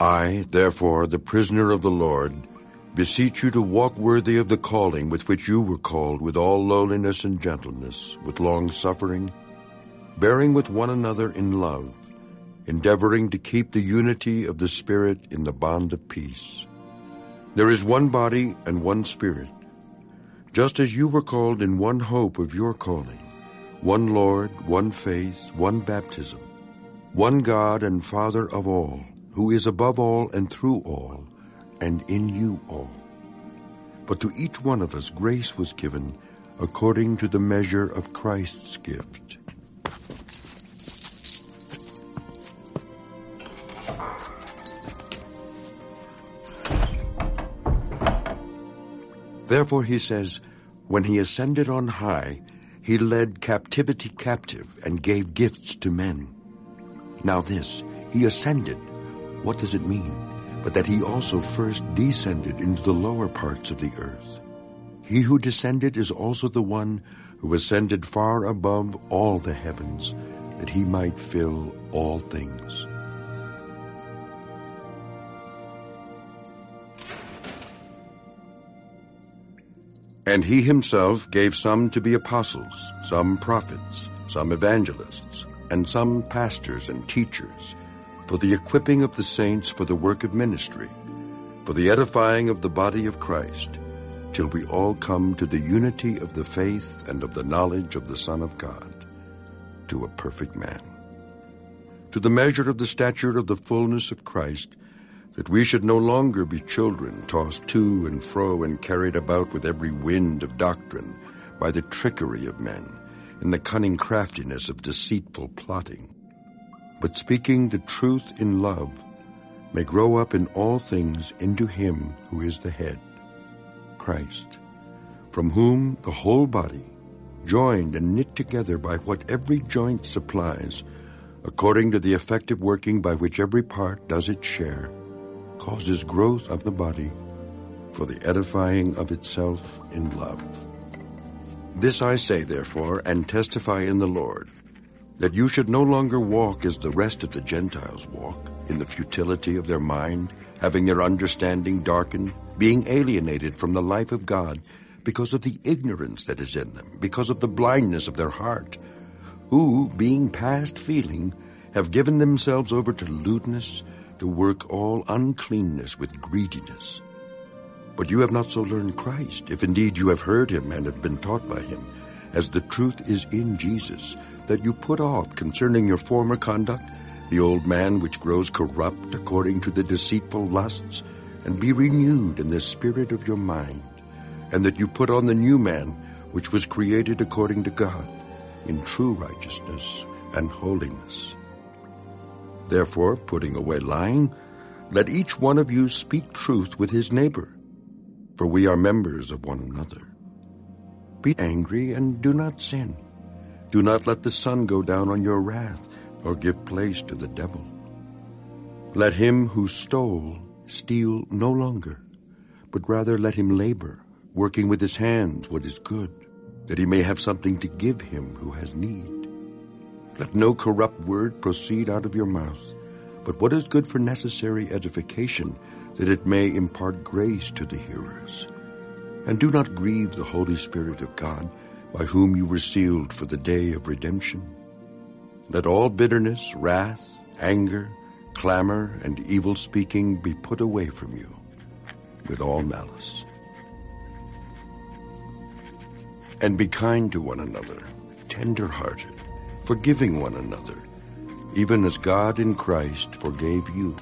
I, therefore, the prisoner of the Lord, beseech you to walk worthy of the calling with which you were called, with all lowliness and gentleness, with long suffering, bearing with one another in love, endeavoring to keep the unity of the Spirit in the bond of peace. There is one body and one Spirit, just as you were called in one hope of your calling, one Lord, one faith, one baptism, one God and Father of all, who is above all and through all, and in you all. But to each one of us grace was given according to the measure of Christ's gift. Therefore he says, When he ascended on high, he led captivity captive and gave gifts to men. Now this, he ascended, what does it mean? But that he also first descended into the lower parts of the earth. He who descended is also the one who ascended far above all the heavens, that he might fill all things. And he himself gave some to be apostles, some prophets, some evangelists, and some pastors and teachers, for the equipping of the saints for the work of ministry, for the edifying of the body of Christ, till we all come to the unity of the faith and of the knowledge of the Son of God, to a perfect man. To the measure of the stature of the fullness of Christ, that we should no longer be children tossed to and fro and carried about with every wind of doctrine by the trickery of men in the cunning craftiness of deceitful plotting, but speaking the truth in love may grow up in all things into him who is the head, Christ, from whom the whole body, joined and knit together by what every joint supplies, according to the effective working by which every part does its share, causes growth of the body for the edifying of itself in love. This I say, therefore, and testify in the Lord, that you should no longer walk as the rest of the Gentiles walk, in the futility of their mind, having their understanding darkened, being alienated from the life of God because of the ignorance that is in them, because of the blindness of their heart, who, being past feeling, have given themselves over to lewdness, to work all uncleanness with greediness. But you have not so learned Christ, if indeed you have heard him and have been taught by him, as the truth is in Jesus, that you put off concerning your former conduct the old man which grows corrupt according to the deceitful lusts, and be renewed in the spirit of your mind, and that you put on the new man which was created according to God, in true righteousness and holiness. Therefore, putting away lying, let each one of you speak truth with his neighbor, for we are members of one another. Be angry and do not sin. Do not let the sun go down on your wrath, or give place to the devil. Let him who stole steal no longer, but rather let him labor, working with his hands what is good, that he may have something to give him who has need. Let no corrupt word proceed out of your mouth, but what is good for necessary edification, that it may impart grace to the hearers. And do not grieve the Holy Spirit of God, by whom you were sealed for the day of redemption. Let all bitterness, wrath, anger, clamor, and evil speaking be put away from you, with all malice. And be kind to one another, tender-hearted, forgiving one another, even as God in Christ forgave you.